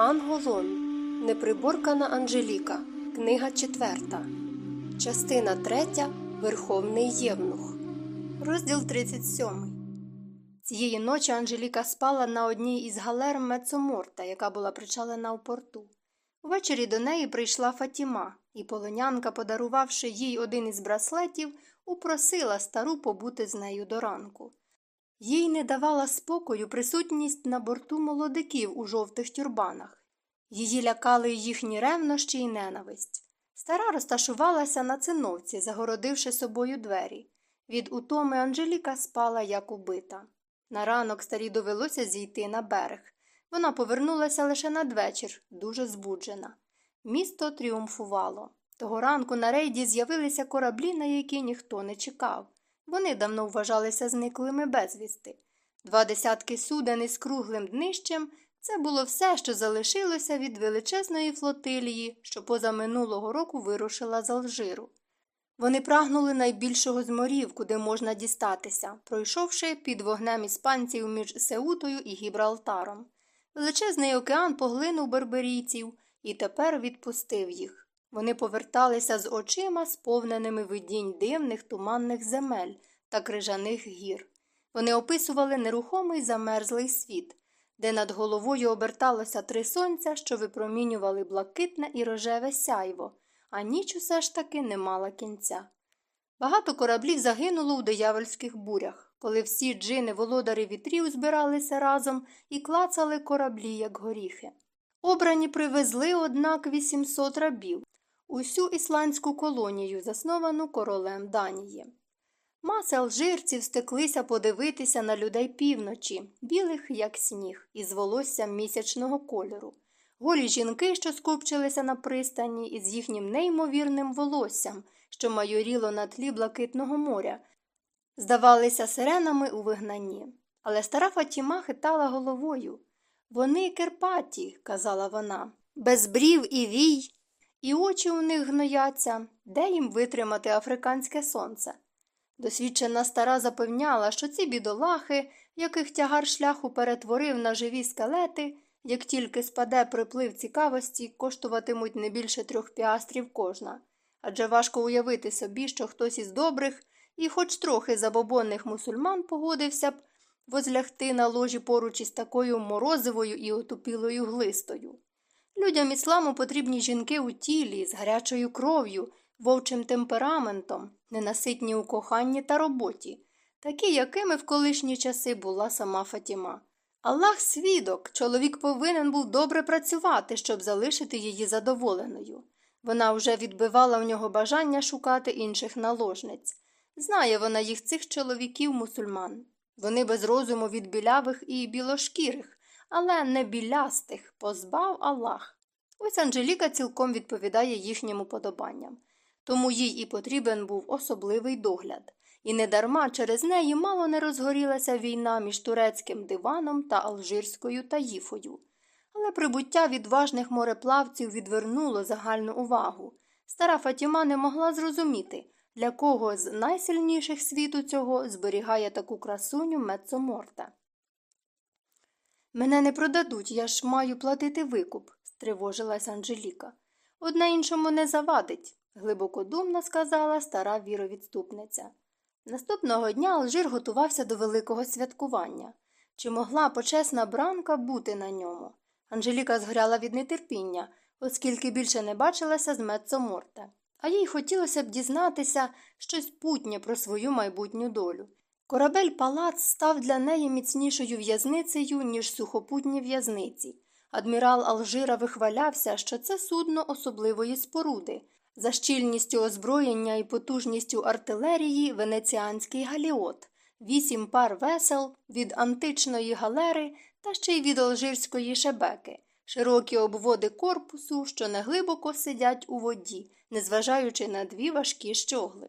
Анголон. Неприборкана Анжеліка. Книга четверта. Частина третя. Верховний Євнух. Розділ 37. Цієї ночі Анжеліка спала на одній із галер Мецоморта, яка була причалена у порту. Увечері до неї прийшла Фатіма, і полонянка, подарувавши їй один із браслетів, упросила стару побути з нею до ранку. Їй не давала спокою присутність на борту молодиків у жовтих тюрбанах. Її лякали їхні ревнощі й ненависть. Стара розташувалася на циновці, загородивши собою двері. Від утоми Анжеліка спала, як убита. На ранок старій довелося зійти на берег. Вона повернулася лише надвечір, дуже збуджена. Місто тріумфувало. Того ранку на рейді з'явилися кораблі, на які ніхто не чекав. Вони давно вважалися зниклими безвісти. Два десятки суден із круглим днищем це було все, що залишилося від величезної флотилії, що поза минулого року вирушила з Алжиру. Вони прагнули найбільшого з морів, куди можна дістатися, пройшовши під вогнем іспанців між Сеутою і Гібралтаром. Величезний океан поглинув берберійців і тепер відпустив їх. Вони поверталися з очима, сповненими видінь дивних туманних земель та крижаних гір. Вони описували нерухомий замерзлий світ, де над головою оберталося три сонця, що випромінювали блакитне і рожеве сяйво, а ніч усе ж таки не мала кінця. Багато кораблів загинуло у диявольських бурях, коли всі джини володарі вітрів збиралися разом і клацали кораблі, як горіхи. Обрані привезли, однак, 800 рабів, усю ісландську колонію, засновану королем Данії. Маси алжирців стеклися подивитися на людей півночі, білих, як сніг, із волоссям місячного кольору. Голі жінки, що скупчилися на пристані, із їхнім неймовірним волоссям, що майоріло на тлі блакитного моря, здавалися сиренами у вигнанні. Але стара Фатіма хитала головою. Вони Керпаті, казала вона, без брів і вій, і очі у них гнояться, де їм витримати африканське сонце. Досвідчена стара запевняла, що ці бідолахи, яких тягар шляху перетворив на живі скелети, як тільки спаде приплив цікавості, коштуватимуть не більше трьох піастрів кожна. Адже важко уявити собі, що хтось із добрих і, хоч трохи забобонних мусульман, погодився б возлягти на ложі поруч із такою морозивою і отупілою глистою. Людям ісламу потрібні жінки у тілі, з гарячою кров'ю, вовчим темпераментом, ненаситні у коханні та роботі, такі, якими в колишні часи була сама Фатіма. Аллах свідок, чоловік повинен був добре працювати, щоб залишити її задоволеною. Вона вже відбивала в нього бажання шукати інших наложниць. Знає вона їх цих чоловіків мусульман. Вони без розуму від білявих і білошкірих, але не білястих, позбав Аллах. Ось Анжеліка цілком відповідає їхнім уподобанням. Тому їй і потрібен був особливий догляд. І недарма через неї мало не розгорілася війна між турецьким диваном та Алжирською таїфою. Але прибуття відважних мореплавців відвернуло загальну увагу. Стара Фатіма не могла зрозуміти, для кого з найсильніших світу цього зберігає таку красуню Мецоморта. Мене не продадуть, я ж маю платити викуп, стривожилась Анжеліка. Одна іншому не завадить, глибокодумно сказала стара віровідступниця. Наступного дня Алжир готувався до великого святкування. Чи могла почесна бранка бути на ньому? Анжеліка згоряла від нетерпіння, оскільки більше не бачилася з Мецоморта. А їй хотілося б дізнатися щось путнє про свою майбутню долю. Корабель палац став для неї міцнішою в'язницею, ніж сухопутні в'язниці. Адмірал Алжира вихвалявся, що це судно особливої споруди, за щільністю озброєння і потужністю артилерії венеціанський галіот, вісім пар весел від античної галери та ще й від алжирської шебеки, широкі обводи корпусу, що неглибоко сидять у воді, незважаючи на дві важкі щогли.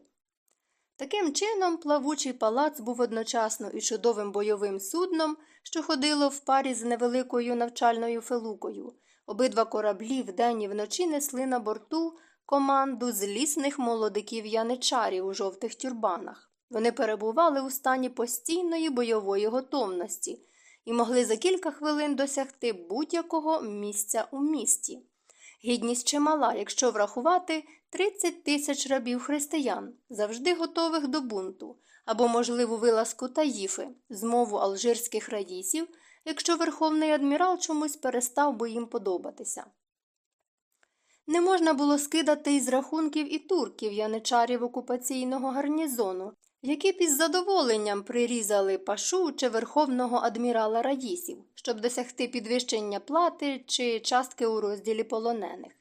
Таким чином, плавучий палац був одночасно і чудовим бойовим судном, що ходило в парі з невеликою навчальною фелукою. Обидва кораблі вдень і вночі несли на борту команду злісних молодиків яничарів у жовтих тюрбанах. Вони перебували у стані постійної бойової готовності і могли за кілька хвилин досягти будь-якого місця у місті. Гідність чимала, якщо врахувати 30 тисяч рабів християн, завжди готових до бунту, або можливу вилазку таїфи, змову алжирських раїсів, якщо верховний адмірал чомусь перестав би їм подобатися. Не можна було скидати із рахунків і турків яничарів окупаційного гарнізону, які б із задоволенням прирізали пашу чи верховного адмірала раїсів, щоб досягти підвищення плати чи частки у розділі полонених.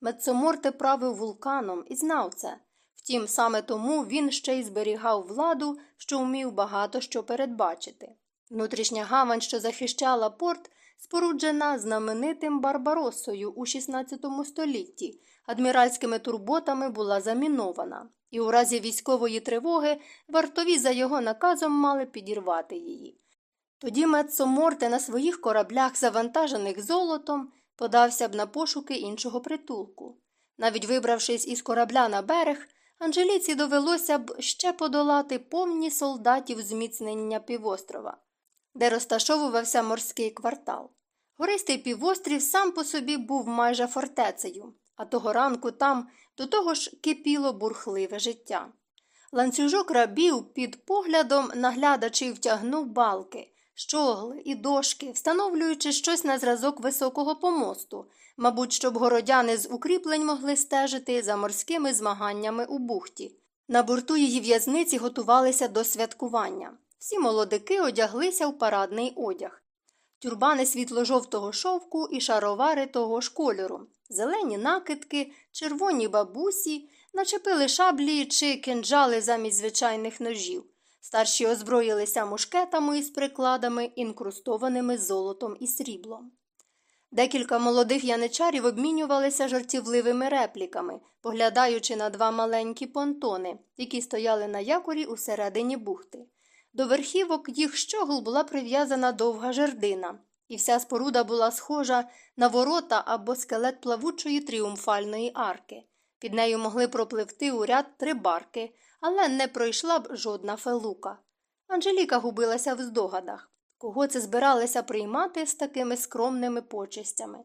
Мецоморте правив вулканом і знав це. Втім, саме тому він ще й зберігав владу, що вмів багато що передбачити. Внутрішня гавань, що захищала порт, споруджена знаменитим Барбаросою у XVI столітті, адміральськими турботами була замінована, і у разі військової тривоги вартові за його наказом мали підірвати її. Тоді Мецоморте на своїх кораблях, завантажених золотом, подався б на пошуки іншого притулку. Навіть вибравшись із корабля на берег, Анжеліці довелося б ще подолати повні солдатів зміцнення півострова, де розташовувався морський квартал. Гористий півострів сам по собі був майже фортецею, а того ранку там до того ж кипіло бурхливе життя. Ланцюжок рабів під поглядом наглядачів втягнув балки, щогли і дошки, встановлюючи щось на зразок високого помосту, мабуть, щоб городяни з укріплень могли стежити за морськими змаганнями у бухті. На борту її в'язниці готувалися до святкування. Всі молодики одяглися в парадний одяг. Тюрбани світло-жовтого шовку і шаровари того ж кольору, зелені накидки, червоні бабусі, начепили шаблі чи кинджали замість звичайних ножів. Старші озброїлися мушкетами із прикладами, інкрустованими золотом і сріблом. Декілька молодих яничарів обмінювалися жартівливими репліками, поглядаючи на два маленькі понтони, які стояли на якорі у середині бухти. До верхівок їх щогл була прив'язана довга жердина, і вся споруда була схожа на ворота або скелет плавучої тріумфальної арки. Під нею могли пропливти у ряд три барки, але не пройшла б жодна фелука. Анжеліка губилася в здогадах, кого це збиралися приймати з такими скромними почестями.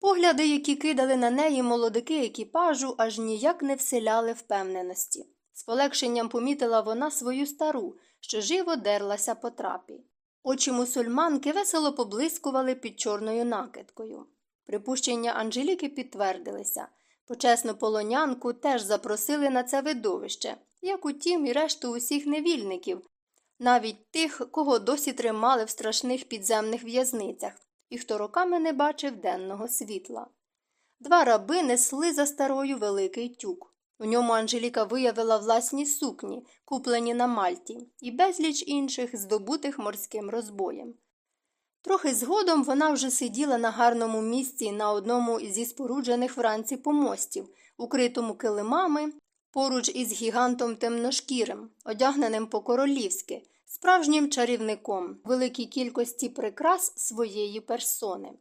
Погляди, які кидали на неї молодики екіпажу, аж ніяк не вселяли впевненості. З полегшенням помітила вона свою стару, що живо дерлася по трапі. Очі мусульманки весело поблискували під чорною накидкою. Припущення Анжеліки підтвердилися. Почесну полонянку теж запросили на це видовище, як утім і решту усіх невільників, навіть тих, кого досі тримали в страшних підземних в'язницях, і хто роками не бачив денного світла. Два раби несли за старою великий тюк. У ньому Анжеліка виявила власні сукні, куплені на Мальті, і безліч інших, здобутих морським розбоєм. Трохи згодом вона вже сиділа на гарному місці на одному зі споруджених вранці помостів, укритому килимами, поруч із гігантом темношкірим, одягненим по королівськи, справжнім чарівником, великій кількості прикрас своєї персони.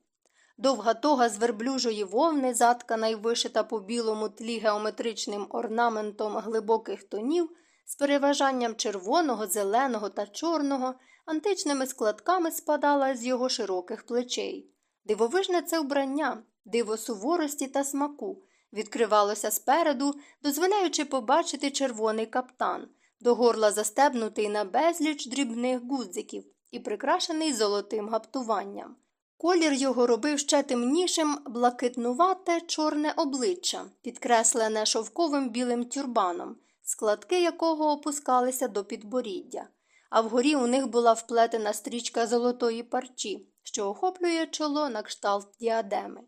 Довга тога з верблюжої вовни, заткана й вишита по білому тлі геометричним орнаментом глибоких тонів, з переважанням червоного, зеленого та чорного, античними складками спадала з його широких плечей. Дивовижне це вбрання, диво суворості та смаку, відкривалося спереду, дозволяючи побачити червоний каптан, до горла застебнутий на безліч дрібних гудзиків і прикрашений золотим гаптуванням. Колір його робив ще темнішим блакитнувате чорне обличчя, підкреслене шовковим білим тюрбаном, складки якого опускалися до підборіддя, а вгорі у них була вплетена стрічка золотої парчі, що охоплює чоло на кшталт діадеми.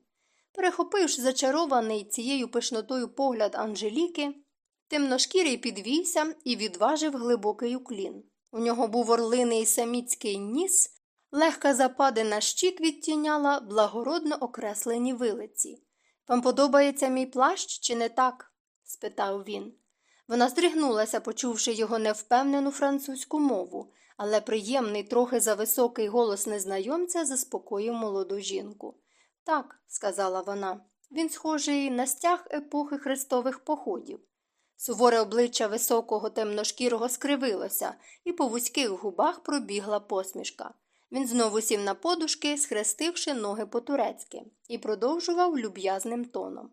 Перехопивши зачарований цією пишнотою погляд Анжеліки, темношкірий підвівся і відважив глибокий уклін. У нього був орлиний саміцький ніс. Легка западина щік відтіняла благородно окреслені вилиці. Вам подобається мій плащ, чи не так? спитав він. Вона здригнулася, почувши його невпевнену французьку мову, але приємний, трохи зависокий голос незнайомця заспокоїв молоду жінку. Так, сказала вона, він схожий на стяг епохи хрестових походів. Суворе обличчя високого темношкірого скривилося, і по вузьких губах пробігла посмішка. Він знову сів на подушки, схрестивши ноги по-турецьки, і продовжував люб'язним тоном.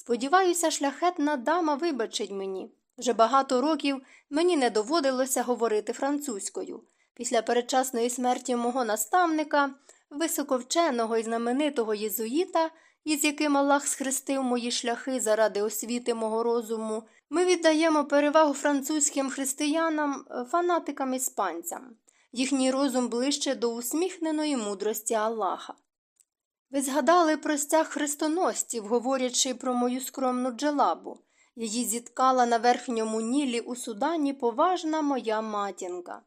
Сподіваюся, шляхетна дама вибачить мені. Вже багато років мені не доводилося говорити французькою. Після передчасної смерті мого наставника, високовченого і знаменитого єзуїта, із яким Аллах схрестив мої шляхи заради освіти мого розуму, ми віддаємо перевагу французьким християнам, фанатикам іспанцям. Їхній розум ближче до усміхненої мудрості Аллаха. Ви згадали про стяг хрестоносців, говорячи про мою скромну джелабу. Її зіткала на верхньому нілі у судані поважна моя матінка.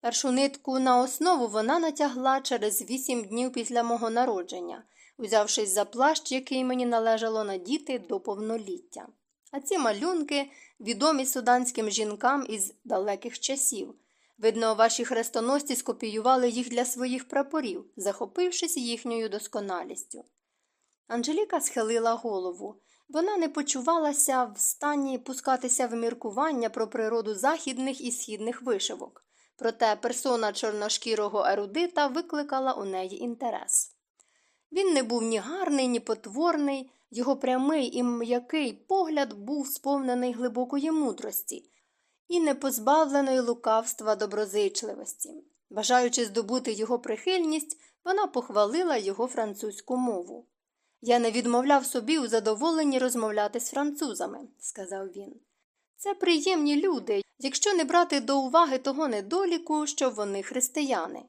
Першу нитку на основу вона натягла через вісім днів після мого народження, узявшись за плащ, який мені належало надіти до повноліття. А ці малюнки відомі суданським жінкам із далеких часів. Видно, ваші хрестоносці скопіювали їх для своїх прапорів, захопившись їхньою досконалістю. Анжеліка схилила голову. Вона не почувалася в стані пускатися в міркування про природу західних і східних вишивок, проте персона чорношкірого ерудита викликала у неї інтерес. Він не був ні гарний, ні потворний, його прямий і м'який погляд був сповнений глибокої мудрості і не позбавленої лукавства доброзичливості. Бажаючи здобути його прихильність, вона похвалила його французьку мову. Я не відмовляв собі у задоволенні розмовляти з французами, сказав він. Це приємні люди, якщо не брати до уваги того недоліку, що вони християни.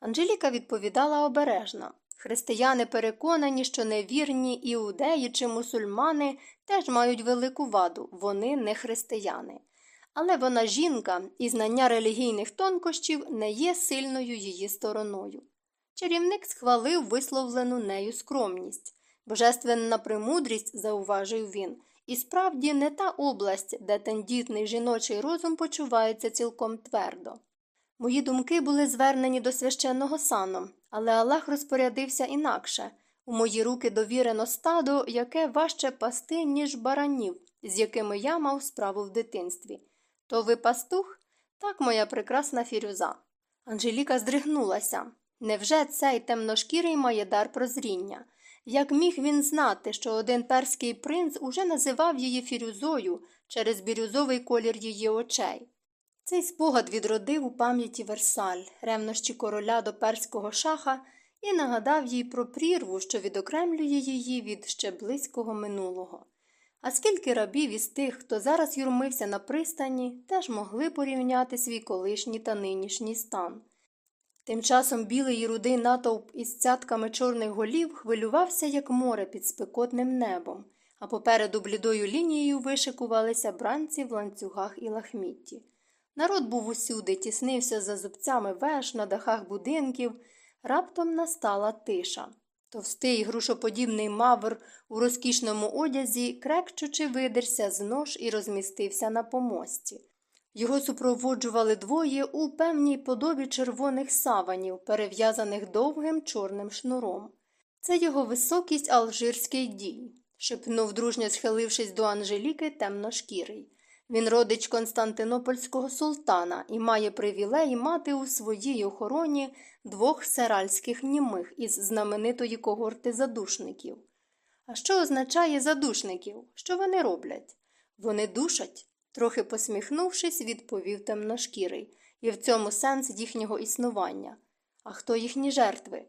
Анжеліка відповідала обережно. Християни переконані, що невірні іудеї чи мусульмани теж мають велику ваду, вони не християни. Але вона жінка, і знання релігійних тонкощів не є сильною її стороною. Чарівник схвалив висловлену нею скромність. Божественна премудрість, зауважив він, і справді не та область, де тендітний жіночий розум почувається цілком твердо. Мої думки були звернені до священного сану, але Аллах розпорядився інакше у мої руки довірено стадо, яке важче пасти, ніж баранів, з якими я мав справу в дитинстві. То ви пастух? Так, моя прекрасна фірюза. Анжеліка здригнулася. Невже цей темношкірий має дар прозріння? Як міг він знати, що один перський принц уже називав її фірюзою через бірюзовий колір її очей? Цей спогад відродив у пам'яті Версаль, ревнощі короля до перського шаха, і нагадав їй про прірву, що відокремлює її від ще близького минулого. А скільки рабів із тих, хто зараз юрмився на пристані, теж могли порівняти свій колишній та нинішній стан. Тим часом білий і рудий натовп із цятками чорних голів хвилювався, як море під спекотним небом, а попереду блідою лінією вишикувалися бранці в ланцюгах і лахмітті. Народ був усюди, тіснився за зубцями веж на дахах будинків, раптом настала тиша. Товстий грушоподібний мавр у розкішному одязі, крекчучи, видерся з нож і розмістився на помості. Його супроводжували двоє у певній подобі червоних саванів, перев'язаних довгим чорним шнуром. Це його високість алжирський дій, шепнув, дружньо схилившись до Анжеліки темношкірий. Він родич Константинопольського султана і має привілей мати у своїй охороні двох серальських німих із знаменитої когорти задушників. А що означає задушників? Що вони роблять? Вони душать, трохи посміхнувшись, відповів темношкірий, і в цьому сенс їхнього існування. А хто їхні жертви?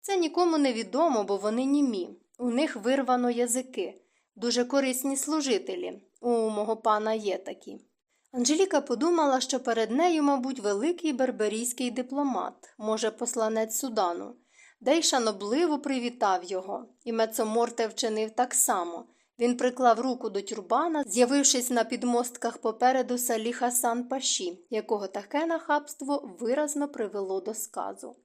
Це нікому не відомо, бо вони німі. У них вирвано язики, дуже корисні служителі. У мого пана є такі. Анжеліка подумала, що перед нею, мабуть, великий берберійський дипломат, може, посланець Судану, де й шанобливо привітав його, і Мецоморте вчинив так само. Він приклав руку до тюрбана, з'явившись на підмостках попереду салі Хасан Паші, якого таке нахабство виразно привело до сказу.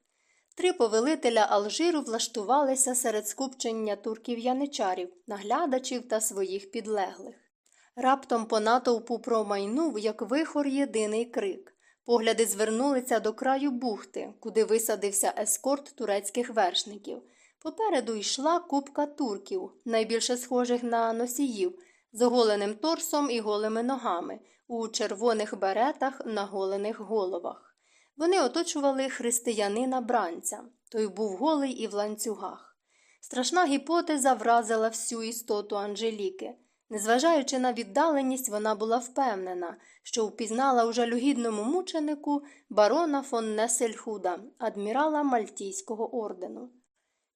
Три повелителя Алжиру влаштувалися серед скупчення турків яничарів, наглядачів та своїх підлеглих. Раптом по натовпу промайнув, як вихор єдиний крик. Погляди звернулися до краю бухти, куди висадився ескорт турецьких вершників. Попереду йшла купка турків, найбільше схожих на носіїв, з оголеним торсом і голими ногами, у червоних беретах на голених головах. Вони оточували християнина бранця. Той був голий і в ланцюгах. Страшна гіпотеза вразила всю істоту Анжеліки. Незважаючи на віддаленість, вона була впевнена, що впізнала у жалюгідному мученику барона фон Несельхуда, адмірала Мальтійського ордену.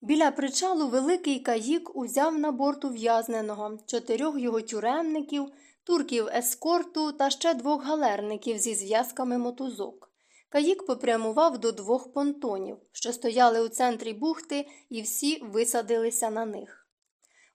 Біля причалу великий каїк узяв на борт ув'язненого, чотирьох його тюремників, турків ескорту та ще двох галерників зі зв'язками мотузок. Каїк попрямував до двох понтонів, що стояли у центрі бухти, і всі висадилися на них.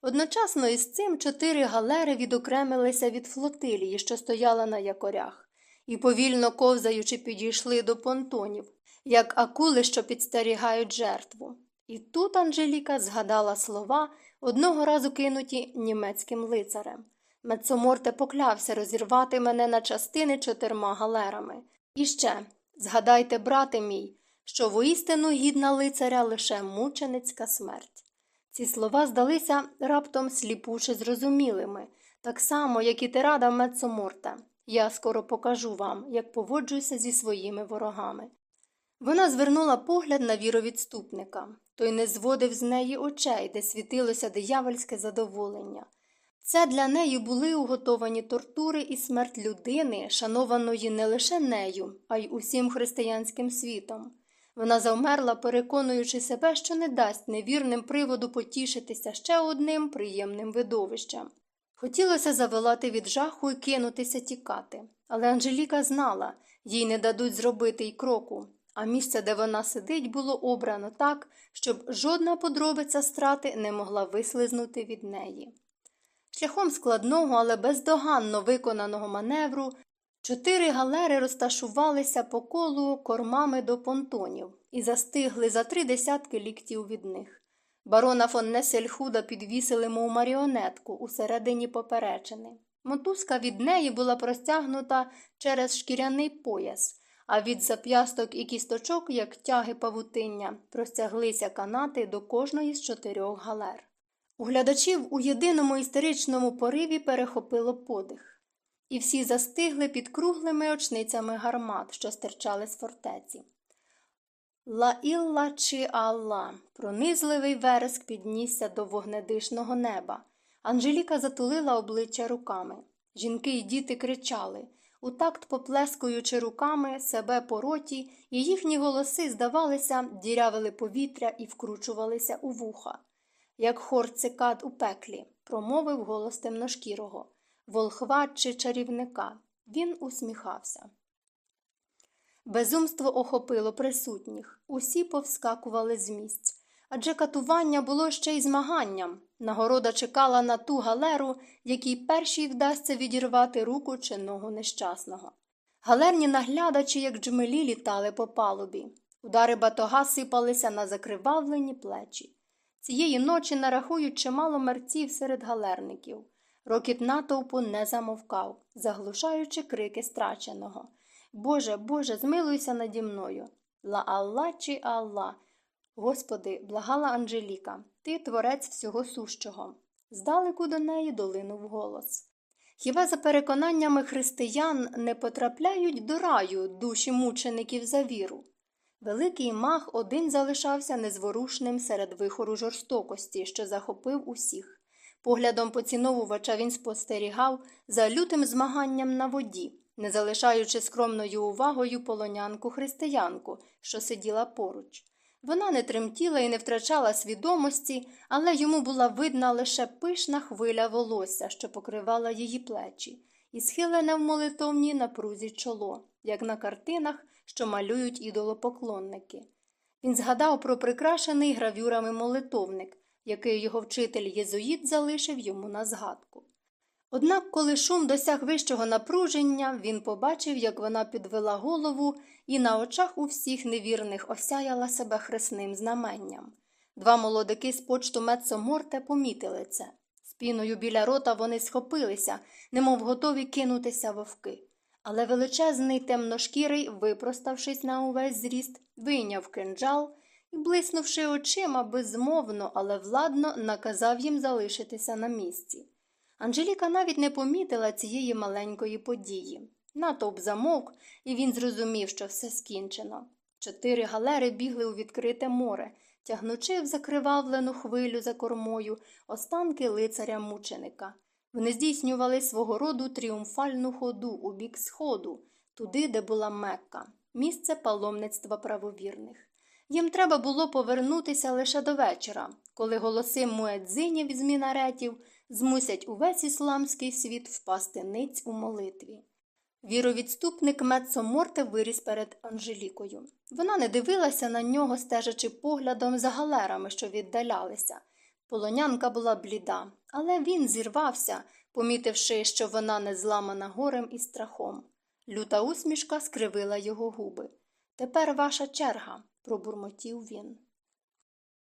Одночасно із цим чотири галери відокремилися від флотилії, що стояла на якорях, і, повільно ковзаючи, підійшли до понтонів, як акули, що підстерігають жертву. І тут Анжеліка згадала слова, одного разу кинуті німецьким лицарем. Мецоморте поклявся розірвати мене на частини чотирма галерами. І ще згадайте, брате мій, що воістину гідна лицаря лише мученицька смерть. Ці слова здалися раптом сліпуче зрозумілими, так само, як і тирада Мецоморта. Я скоро покажу вам, як поводжуся зі своїми ворогами. Вона звернула погляд на віровідступника. Той не зводив з неї очей, де світилося диявольське задоволення. Це для неї були уготовані тортури і смерть людини, шанованої не лише нею, а й усім християнським світом. Вона завмерла, переконуючи себе, що не дасть невірним приводу потішитися ще одним приємним видовищем. Хотілося заволати від жаху і кинутися тікати, але Анжеліка знала, їй не дадуть зробити й кроку, а місце, де вона сидить, було обрано так, щоб жодна подробиця страти не могла вислизнути від неї. Шляхом складного, але бездоганно виконаного маневру чотири галери розташувалися по колу кормами до понтонів і застигли за три десятки ліктів від них. Барона фон Несельхуда підвісили, мов маріонетку усередині поперечини. Мотузка від неї була простягнута через шкіряний пояс, а від зап'ясток і кісточок, як тяги павутиння, простяглися канати до кожної з чотирьох галер. У глядачів у єдиному істеричному пориві перехопило подих, і всі застигли під круглими очницями гармат, що стирчали з фортеці. Ла Ілла чи Алла, пронизливий вереск піднісся до вогнедишного неба. Анжеліка затулила обличчя руками. Жінки й діти кричали, у такт поплескуючи руками себе по роті, і їхні голоси, здавалося, дірявили повітря і вкручувалися у вуха як хор цикад у пеклі, промовив голос темношкірого, волхва чи чарівника. Він усміхався. Безумство охопило присутніх, усі повскакували з місць. Адже катування було ще й змаганням. Нагорода чекала на ту галеру, якій першій вдасться відірвати руку чи ногу нещасного. Галерні наглядачі, як джмелі, літали по палубі. Удари батога сипалися на закривавлені плечі. Цієї ночі нарахують чимало мерців серед галерників. Рокіт натовпу не замовкав, заглушаючи крики страченого. Боже, Боже, змилуйся наді мною. Ла Алла чи Алла. Господи, благала Анжеліка, ти творець всього сущого. Здалеку до неї долинув голос. Хіба за переконаннями християн не потрапляють до раю душі мучеників за віру? Великий мах один залишався незворушним серед вихору жорстокості, що захопив усіх. Поглядом поціновувача він спостерігав за лютим змаганням на воді, не залишаючи скромною увагою полонянку християнку, що сиділа поруч. Вона не тремтіла і не втрачала свідомості, але йому була видна лише пишна хвиля волосся, що покривала її плечі, і схилене в молитовній напрузі чоло, як на картинах, що малюють ідолопоклонники. Він згадав про прикрашений гравюрами молитовник, який його вчитель Єзуїт залишив йому на згадку. Однак, коли шум досяг вищого напруження, він побачив, як вона підвела голову і на очах у всіх невірних осяяла себе хресним знаменням. Два молодики з почту Мецоморте помітили це. Спіною біля рота вони схопилися, немов готові кинутися вовки. Але величезний темношкірий, випроставшись на увесь зріст, вийняв кинджал і, блиснувши очима, безмовно, але владно наказав їм залишитися на місці. Анжеліка навіть не помітила цієї маленької події. Натовп замовк, і він зрозумів, що все скінчено. Чотири галери бігли у відкрите море, тягнучи в закривавлену хвилю за кормою останки лицаря мученика. Вони здійснювали свого роду тріумфальну ходу у бік сходу, туди, де була Мекка, місце паломництва правовірних. Їм треба було повернутися лише до вечора, коли голоси муедзинів з мінаретів змусять увесь ісламський світ впасти ниць у молитві. Віровідступник Мецо виріс перед Анжелікою. Вона не дивилася на нього, стежачи поглядом за галерами, що віддалялися. Полонянка була бліда, але він зірвався, помітивши, що вона не зламана горем і страхом. Люта усмішка скривила його губи. Тепер ваша черга, пробурмотів він.